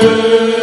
Oh